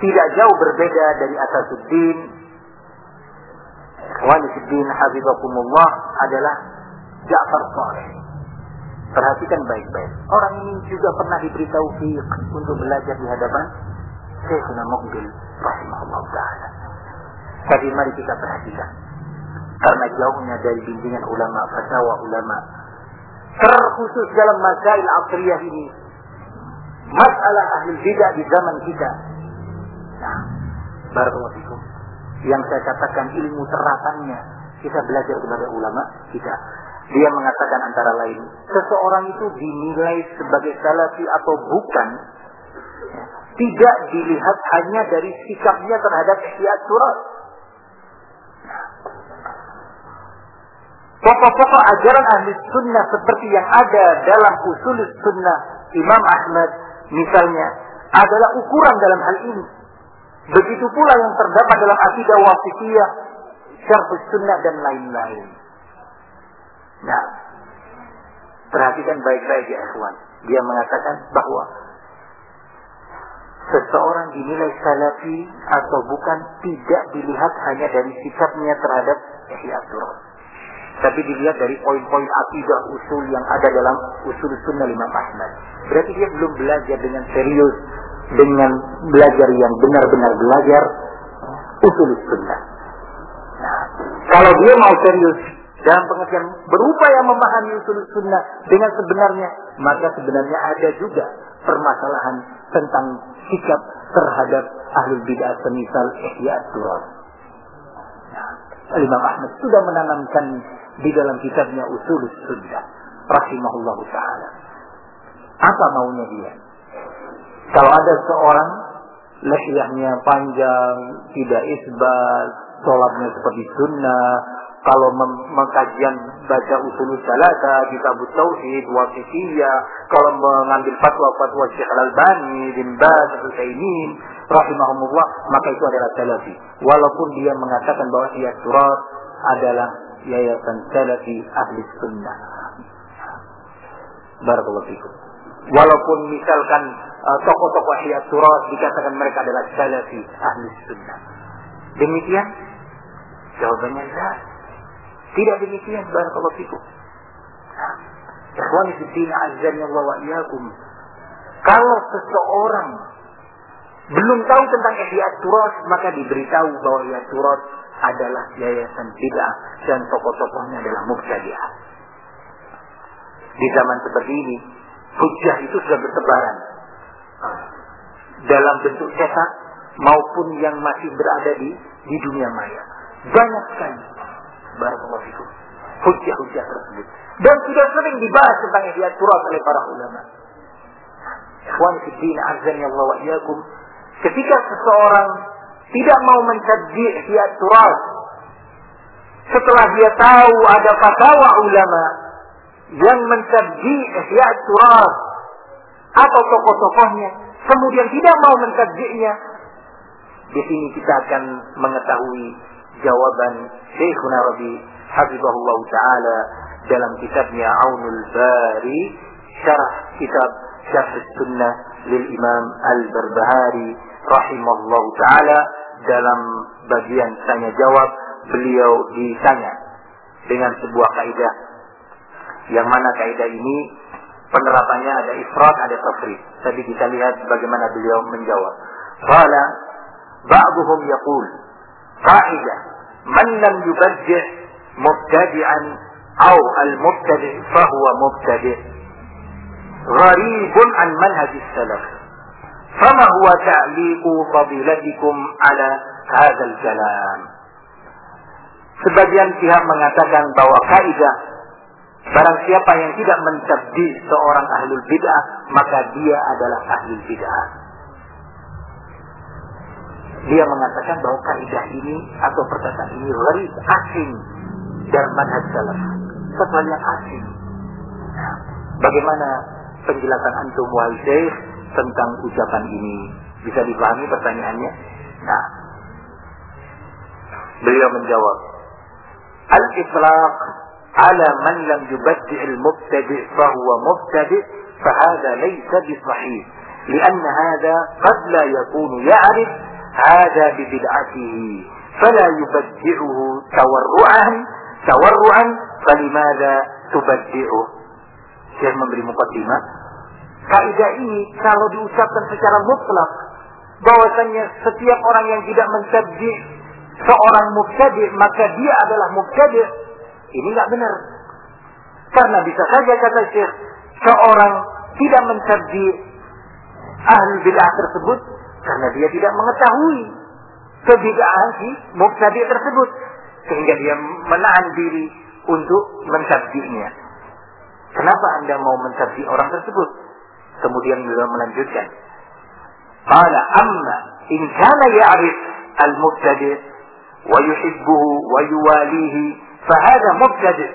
tidak jauh berbeda dari Asasuddin Walisiddin Habibakumullah adalah Ja'far Saleh. Perhatikan baik-baik. Orang ini juga pernah diberi taufik untuk belajar di hadapan Syekhuna Muqbil rahimahullah ta'ala. Tapi mari kita perhatikan. Karena jauhnya dari bimbingan ulama, fatwa ulama. Terkhusus dalam masail asriyah ini. Masalah ahli bidah di zaman kita. Nah, barakallahu Yang saya katakan ilmu terapannya. Kita belajar kepada ulama kita. Dia mengatakan antara lain, seseorang itu dinilai sebagai salafi atau bukan tidak dilihat hanya dari sikapnya terhadap ihya surat. Pokok-pokok ajaran ahli sunnah seperti yang ada dalam usul sunnah Imam Ahmad misalnya adalah ukuran dalam hal ini. Begitu pula yang terdapat dalam akidah wasitiyah, syarh sunnah dan lain-lain. Nah, perhatikan baik-baik ya ikhwan. Dia mengatakan bahwa seseorang dinilai salafi atau bukan tidak dilihat hanya dari sikapnya terhadap ihya surat. Tapi dilihat dari poin-poin akidah usul yang ada dalam usul sunnah lima Ahmad. Berarti dia belum belajar dengan serius, dengan belajar yang benar-benar belajar usul sunnah. Nah, kalau dia mau serius dalam pengertian berupaya memahami usul sunnah dengan sebenarnya, maka sebenarnya ada juga permasalahan tentang sikap terhadap ahli bid'ah semisal ihya surat. Nah, Imam Ahmad sudah menanamkan di dalam kitabnya Usul Sunnah rahimahullah taala. Apa maunya dia? Kalau ada seorang lehyahnya panjang, tidak isbal, sholatnya seperti sunnah, kalau mengkajian baca usul salata, kitab tauhid, wasifiyah, kalau mengambil fatwa-fatwa Syekh Al-Albani, bin Baz, Al-Taimin, rahimahumullah, maka itu adalah salafi. Walaupun dia mengatakan bahwa ia surat adalah yayasan salafi ahli sunnah. Barakallahu fikum. Walaupun misalkan uh, tokoh-tokoh ahli surat dikatakan mereka adalah salafi ahli sunnah. Demikian? Jawabannya tidak. Tidak demikian. Barakallahu fikum. Ikhwani fiddin azzani Allah wa iyakum. Kalau seseorang belum tahu tentang ihya surat, maka diberitahu bahwa ihya surat adalah yayasan bid'ah dan tokoh-tokohnya adalah mubtadi'ah. Di zaman seperti ini, hujah itu sudah bertebaran. Dalam bentuk cetak maupun yang masih berada di di dunia maya. Banyak sekali. Barakallahu fikum. Hujah-hujah tersebut. Dan sudah sering dibahas tentang ihya surat oleh para ulama. Ikhwan fiddin azani Allah wa iyakum. Ketika seseorang tidak mau mencaji ihya surat setelah dia tahu ada fatwa ulama yang mencaji ihya surat atau tokoh-tokohnya. Kemudian tidak mau mencajinya di sini kita akan mengetahui jawaban Syekhuna Rabi Habibullah Ta'ala dalam kitabnya Aunul Bari syarah kitab Syarh Sunnah lil Imam Al-Barbahari rahimahullah taala dalam bagian tanya jawab beliau ditanya dengan sebuah kaidah yang mana kaidah ini penerapannya ada ifrat ada tafrid tapi kita lihat bagaimana beliau menjawab qala ba'dhum yaqul qaidah man lam yubajjih mubtadi'an aw al-mubtadi' fahuwa mubtadi' gharibun an manhaj salaf فما هو تعليق فضيلتكم على هذا الكلام Sebagian pihak mengatakan bahwa kaidah barang siapa yang tidak mencabdi seorang ahlul bid'ah maka dia adalah ahlul bid'ah. Dia mengatakan bahwa kaidah ini atau perkataan ini gharib asing dalam manhaj salaf. Yang asing. Nah, bagaimana penjelasan antum wahai tentang ucapan ini. Bisa dipahami pertanyaannya? Nah, beliau menjawab, Al-itlaq ala man lam yubaddi' al-mubtadi' fahuwa mubtadi' فهذا ليس بصحيح لأن هذا قد لا يكون يعرف هذا ببدعته فلا يبدعه تورعا تورعا فلماذا تبدعه Syekh memberi mukaddimah kaidah ini kalau diucapkan secara mutlak bahwasanya setiap orang yang tidak mentabdi seorang mubtadi maka dia adalah mubtadi ini nggak benar karena bisa saja kata Syekh seorang tidak mentabdi ahli bid'ah tersebut karena dia tidak mengetahui kebid'ahan si mubtadi tersebut sehingga dia menahan diri untuk mentabdinya. Kenapa Anda mau mentabdi orang tersebut? Kemudian beliau melanjutkan. Qala amma in kana ya'rif al-mubtadi wa yuhibbuhu wa yuwalihi فهذا مبتدئ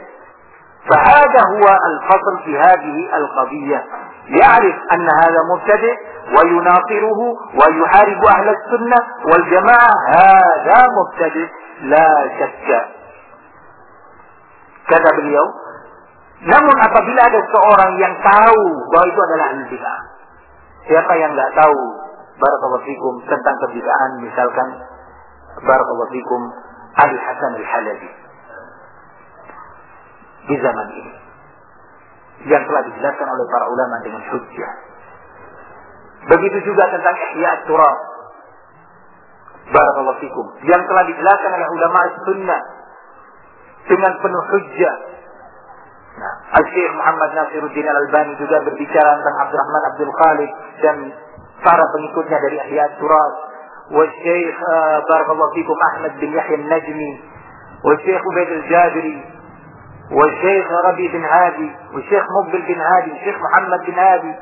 فهذا هو الفصل في هذه القضية يعرف أن هذا مبتدئ ويناصره ويحارب أهل السنة والجماعة هذا مبتدئ لا شك kata beliau namun apabila ada seorang yang tahu bahwa itu adalah ahli bid'ah siapa yang nggak tahu barakallahu tentang kebid'ahan misalkan barakallahu fikum Ali Hasan Al-Halabi di zaman ini yang telah dijelaskan oleh para ulama dengan hujjah. Begitu juga tentang ihya turab. Barakallahu fikum. Yang telah dijelaskan oleh ulama sunnah dengan penuh hujjah. Nah, Al-Syekh Muhammad Nasiruddin Al-Albani juga berbicara tentang Abdurrahman Abdul Khalid dan para pengikutnya dari Ihya Turab. Syekh uh, Barakallahu fikum Ahmad bin Yahya Najmi. Syekh Ubaid Al-Jabiri والشيخ ربي بن هادي والشيخ مقبل bin Hadi, Syekh Muhammad bin Hadi.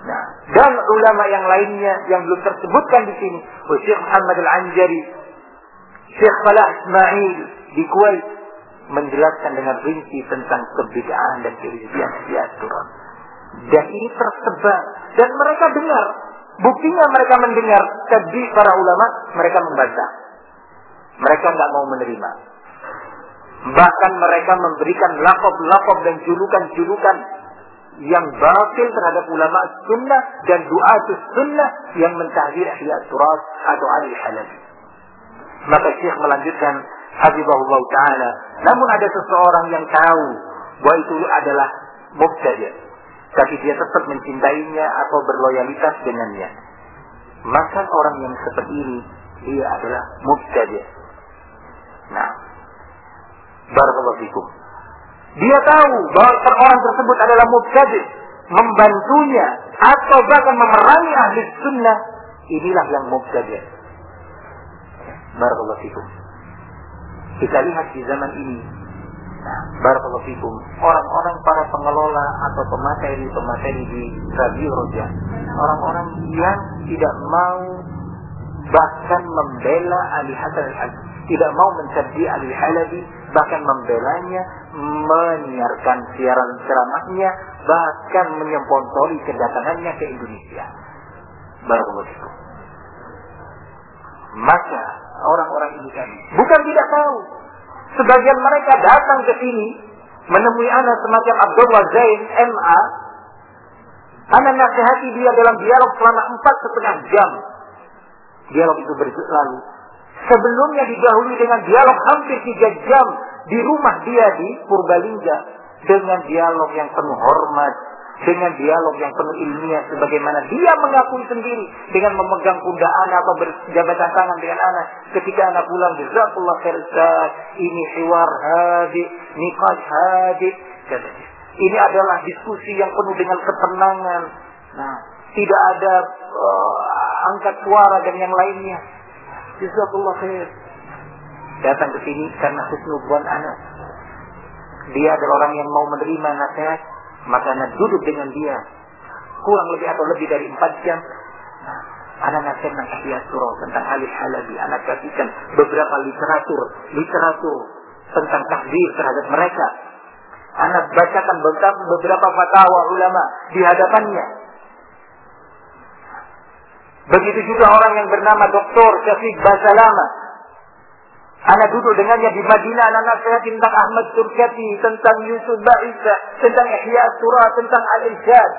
Nah, dan ulama yang lainnya yang belum tersebutkan di sini, Syekh Muhammad Al-Anjari, Syekh Falah Ismail di Kuwait menjelaskan dengan rinci tentang kebidaan dan kehizbian di aturan. Dan ini tersebar dan mereka dengar. Buktinya mereka mendengar tadi para ulama, mereka membaca. Mereka nggak mau menerima. Bahkan mereka memberikan lakob-lakob dan julukan-julukan yang batil terhadap ulama sunnah dan doa sunnah yang mentahdir ahli surat atau ahli halal. Maka Syekh melanjutkan Habibullah Ta'ala. Namun ada seseorang yang tahu bahwa itu adalah mubtadi' tapi dia tetap mencintainya atau berloyalitas dengannya. Maka orang yang seperti ini dia adalah mubtadi'. Nah, Barakallahu. Dia tahu bahwa orang tersebut adalah mubtadi, membantunya atau bahkan memerangi ahli sunnah. Inilah yang mubtadi. Barakallahu. Kita lihat di zaman ini Nah. Orang-orang para pengelola atau pemateri-pemateri di radio roja. Orang-orang yang tidak mau bahkan membela Ali Hasan al tidak mau mencari Ali Halabi bahkan membelanya, menyiarkan siaran ceramahnya, bahkan menyemponsori kedatangannya ke Indonesia. Barakallahu Maka orang-orang ini tadi bukan tidak tahu. Sebagian mereka datang ke sini menemui anak semacam Abdullah Zain MA. Anak nasihati dia dalam dialog selama empat setengah jam. Dialog itu berlalu Sebelumnya didahului dengan dialog hampir tiga jam di rumah dia di Purbalingga dengan dialog yang penuh hormat, dengan dialog yang penuh ilmiah sebagaimana dia mengakui sendiri dengan memegang pundak anak atau berjabatan tangan dengan anak. Ketika anak pulang jazakallah khair ini hiwar hadi nikah hadi. Ini adalah diskusi yang penuh dengan ketenangan. Nah tidak ada uh, angkat suara dan yang lainnya Jazakallah khair. Datang ke sini karena husnudzon anak. Dia adalah orang yang mau menerima nasihat, maka anak duduk dengan dia. Kurang lebih atau lebih dari empat jam. Anak nasihat tentang ahliat surah, tentang alif halabi. Anak kasihkan beberapa literatur, literatur tentang takdir terhadap mereka. Anak bacakan beberapa fatwa ulama di hadapannya. Begitu juga orang yang bernama Dr. Syafiq Basalama. Anak duduk dengannya di Madinah, anak nasihat tentang Ahmad Turkati, tentang Yusuf Ba'isa, tentang Ihya Surah, tentang Al-Irsyad.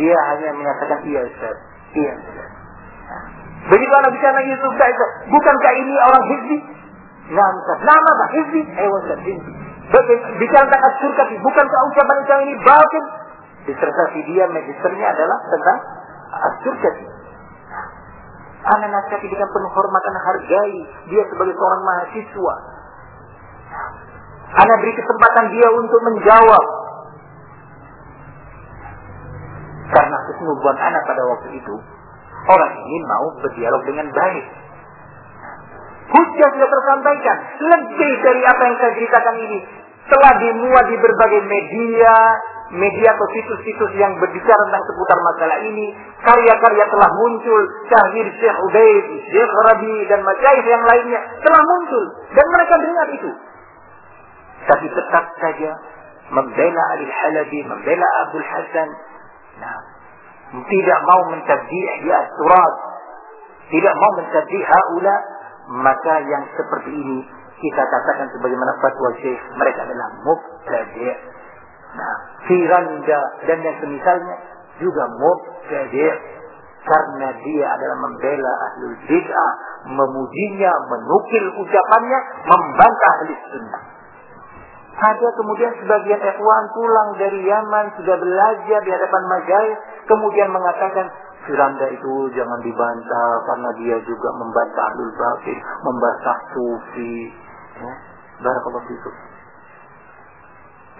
Dia hanya menyatakan iya Ustaz. Iya Ustaz. Begitu anak bicara Yusuf Kaiser, bukankah ini orang hizbi? Nah, nama apa? Hizbi? Hewan dan hizbi. Bicara tentang surga, bukankah ucapan-ucapan ini batin? Disertasi dia magisternya adalah tentang surga. Anak nasihati dengan penuh hormat, anak hargai dia sebagai seorang mahasiswa. Anak beri kesempatan dia untuk menjawab. Karena kesungguhan anak pada waktu itu, orang ini mau berdialog dengan baik. Hujah sudah tersampaikan. Lebih dari apa yang saya ceritakan ini. Telah dimuat di berbagai media, media atau situs-situs yang berbicara tentang seputar masalah ini. Karya-karya telah muncul. Syahir Syekh Ubaid, Syekh Rabi, dan masyarakat yang lainnya telah muncul. Dan mereka dengar itu. Tapi tetap saja membela Alil Halabi, membela Abdul Hasan. Nah, tidak mau mencabdi ya surat. Tidak mau mencabdi haula. Maka yang seperti ini kita katakan sebagaimana fatwa Syekh mereka adalah mubtadi' firanda dan yang semisalnya juga mubtadi' karena dia adalah membela ahlul bid'ah, memujinya, menukil ucapannya, membantah ahli sunnah. Ada kemudian sebagian ikhwan pulang dari Yaman, sudah belajar di hadapan majalis, kemudian mengatakan, Firanda itu jangan dibantah karena dia juga membantah ahlul batin, membantah sufi. Ya, barakallahu fikum.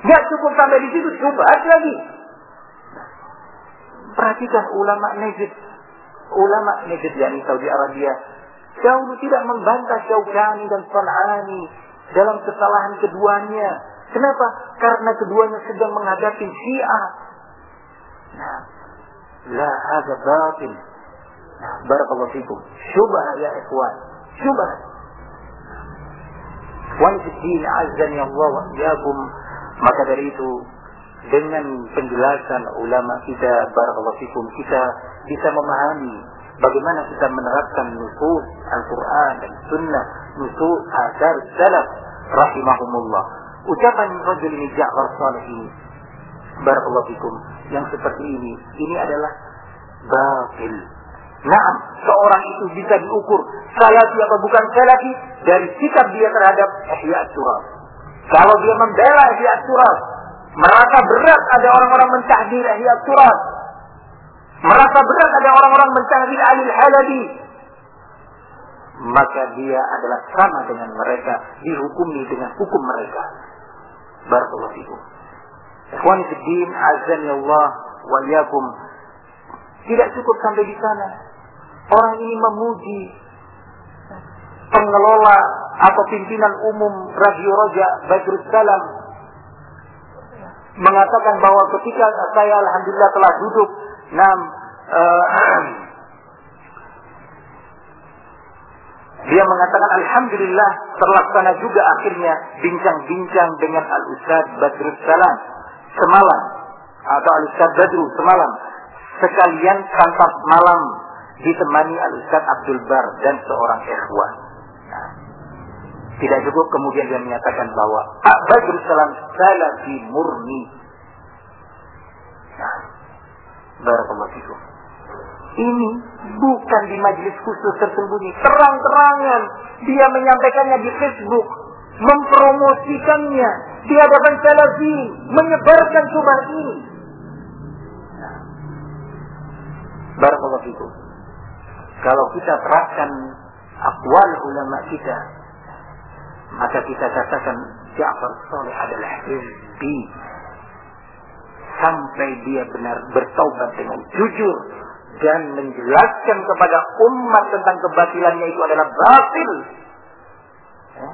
Gak cukup sampai di situ, coba lagi. Perhatikan ulama Najd. Ulama Najd yakni Saudi Arabia. Dahulu tidak membantah Syaukani dan San'ani dalam kesalahan keduanya. Kenapa? Karena keduanya sedang menghadapi Syiah. Nah, la ada batin. Nah, barakallahu fikum. Syubah ya ikhwan. Syubah. Wa din azani Allah wa maka dari itu dengan penjelasan ulama kita barakallahu kita bisa memahami bagaimana kita menerapkan nusus Al-Qur'an dan sunnah nusus asar salaf rahimahumullah ucapan rajul ini Ja'far Salih ini barakallahu yang seperti ini ini adalah batil Nah, seorang itu bisa diukur salafi apa bukan salafi dari sikap dia terhadap ihya surah. Kalau dia membela ihya surat, merasa berat ada orang-orang mentahdir ihya surat. Merasa berat ada orang-orang mentahdir alil halabi. Maka dia adalah sama dengan mereka, dihukumi dengan hukum mereka. Barakallahu fikum. Ikhwan fiddin, azan Allah wa. Tidak cukup sampai di sana. Orang ini memuji pengelola atau pimpinan umum Radio Roja Badrus Salam mengatakan bahwa ketika saya alhamdulillah telah duduk enam uh, dia mengatakan alhamdulillah terlaksana juga akhirnya bincang-bincang dengan Al Ustad Badrus Salam semalam atau Al Ustad Badru semalam sekalian santap malam ditemani Al Ustad Abdul Bar dan seorang ikhwan tidak cukup kemudian dia menyatakan bahwa Badrul Salam salafi murni. Nah, barakallahu. Ini bukan di majelis khusus tersembunyi. Terang-terangan dia menyampaikannya di Facebook, mempromosikannya di hadapan salafi, menyebarkan subah ini. Nah, barakallahu. Kalau kita terapkan akwal ulama kita, maka kita katakan Ja'far Saleh adalah hizbi sampai dia benar bertaubat dengan jujur dan menjelaskan kepada umat tentang kebatilannya itu adalah batil. Ya.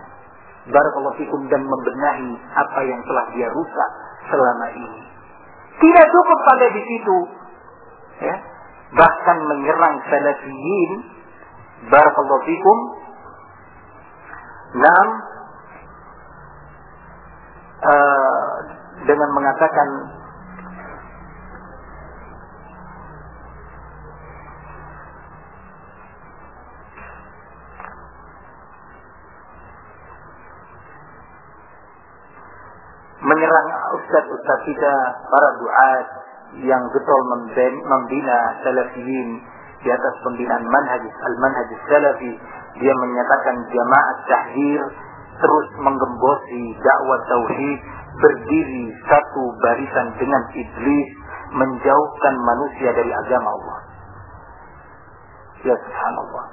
Barakallahu fikum dan membenahi apa yang telah dia rusak selama ini. Tidak cukup pada di situ. Ya. Bahkan menyerang salafiyin. Barakallahu fikum. Nam uh, dengan mengatakan menyerang ustaz-ustaz kita, para duat yang getol membina salafiyin di atas pembinaan manhaj al-manhaj salafi dia menyatakan jamaah tahdir terus menggembosi dakwah tauhid berdiri satu barisan dengan iblis menjauhkan manusia dari agama Allah. Ya subhanallah.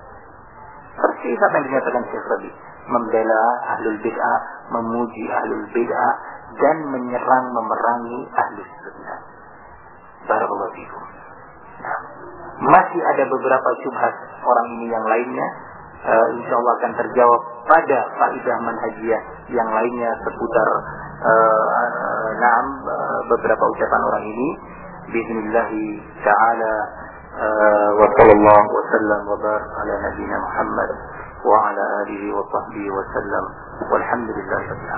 Persis apa yang dinyatakan Syekh Rabi? Membela ahlul bid'ah memuji ahlul bid'ah dan menyerang memerangi ahlus sunnah. Barakallahu fikum. Nah, masih ada beberapa syubhat orang ini yang lainnya uh, insya Allah akan terjawab pada faidah manhajiyah yang lainnya seputar uh, uh, naam uh, beberapa ucapan orang ini. Bismillah taala wa sallallahu wa sallam wa bar ala nabiyina Muhammad wa ala alihi wa sahbihi wa sallam. Walhamdulillahi rabbil